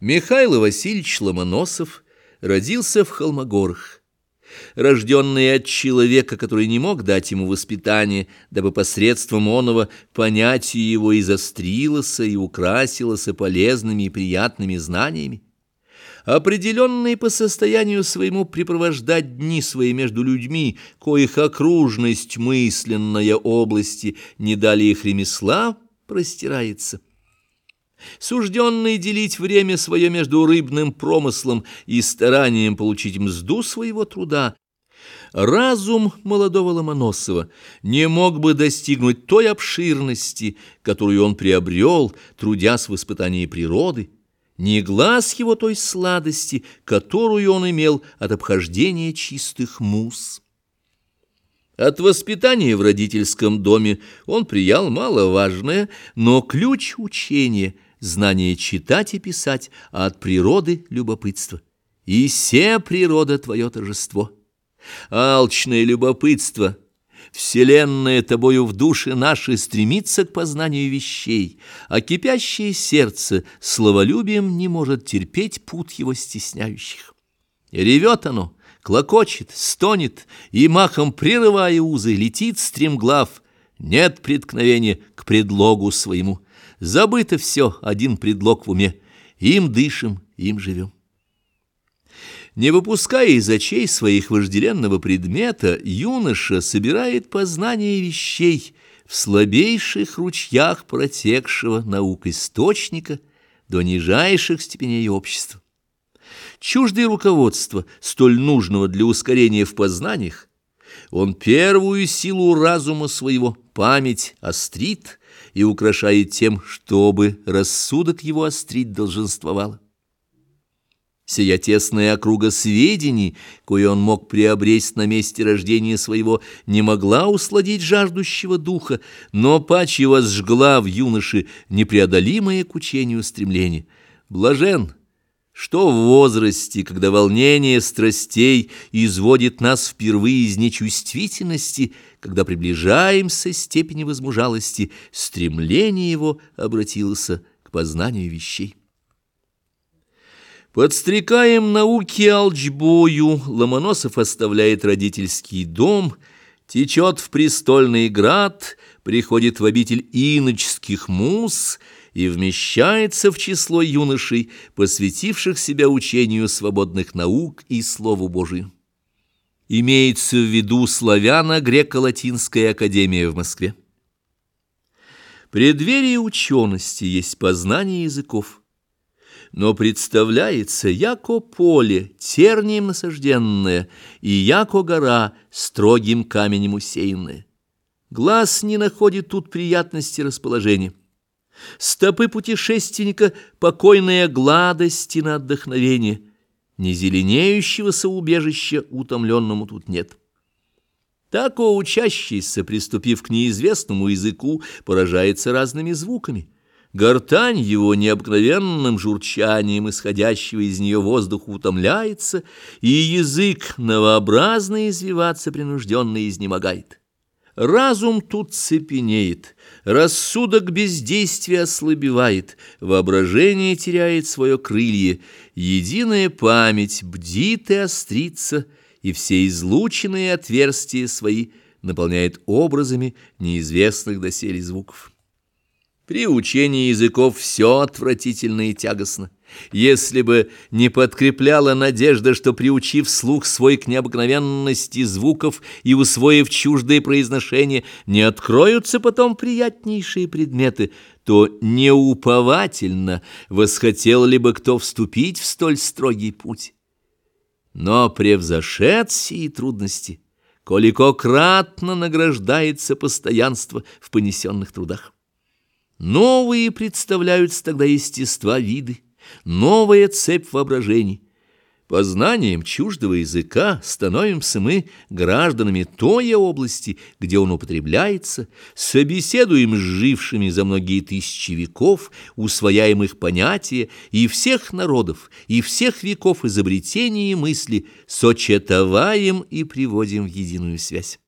Михаил Васильевич Ломоносов родился в Холмогорах. Рожденный от человека, который не мог дать ему воспитание, дабы посредством оного понятие его и застрилось, и украсилось полезными и приятными знаниями, определенные по состоянию своему препровождать дни свои между людьми, коих окружность мысленная области не дали их ремесла, простирается – сужденный делить время свое между рыбным промыслом и старанием получить мзду своего труда, разум молодого Ломоносова не мог бы достигнуть той обширности, которую он приобрел, трудясь в испытании природы, ни глаз его той сладости, которую он имел от обхождения чистых мус. От воспитания в родительском доме он приял маловажное, но ключ учения – знание читать и писать, а от природы любопытство. И се природа твое торжество. Алчное любопытство, вселенная тобою в душе нашей стремится к познанию вещей, а кипящее сердце словолюбием не может терпеть пут его стесняющих. Ревет оно, клокочет, стонет, и махом прерывая узы, летит стремглав, нет преткновения к предлогу своему — Забыто все, один предлог в уме. Им дышим, им живем. Не выпуская из очей своих вожделенного предмета, юноша собирает познание вещей в слабейших ручьях протекшего наук источника до нижайших степеней общества. Чуждое руководство, столь нужного для ускорения в познаниях, он первую силу разума своего, память, острит и украшает тем, чтобы рассудок его острить долженствовало. Сия тесная округа сведений, кое он мог приобресть на месте рождения своего, не могла усладить жаждущего духа, но паче возжгла в юноше непреодолимое к учению стремление. Блажен! Что в возрасте, когда волнение страстей изводит нас впервые из нечувствительности, когда приближаемся степени возмужалости, стремление его обратилось к познанию вещей. Подстрекаем науки алчбою, Ломоносов оставляет родительский дом, течет в престольный град, приходит в обитель иноческих мус — и вмещается в число юношей, посвятивших себя учению свободных наук и Слову Божию. Имеется в виду славяно-греко-латинская академия в Москве. Преддверие учености есть познание языков, но представляется яко поле, тернием насажденное, и яко гора, строгим каменем усеянное. Глаз не находит тут приятности расположения. Стопы путешественника — покойная гладость и на отдохновение. Ни зеленеющегося убежища утомленному тут нет. Тако учащийся, приступив к неизвестному языку, поражается разными звуками. Гортань его необыкновенным журчанием, исходящего из нее воздуха, утомляется, и язык новообразно извиваться принужденно изнемогает. Разум тут цепенеет, рассудок бездействия ослабевает, воображение теряет свое крылье, единая память бдит и острится, и все излученные отверстия свои наполняет образами неизвестных доселе звуков. При учении языков все отвратительно и тягостно. Если бы не подкрепляла надежда, что, приучив слух свой к необыкновенности звуков и усвоив чуждые произношения, не откроются потом приятнейшие предметы, то неуповательно восхотел ли бы кто вступить в столь строгий путь. Но превзошед сии трудности, колико кратно награждается постоянство в понесенных трудах. Новые представляются тогда естества виды, новая цепь воображений. Познанием чуждого языка становимся мы гражданами той области, где он употребляется, собеседуем с жившими за многие тысячи веков, усвояем их понятия и всех народов, и всех веков изобретения и мысли, сочетоваем и приводим в единую связь.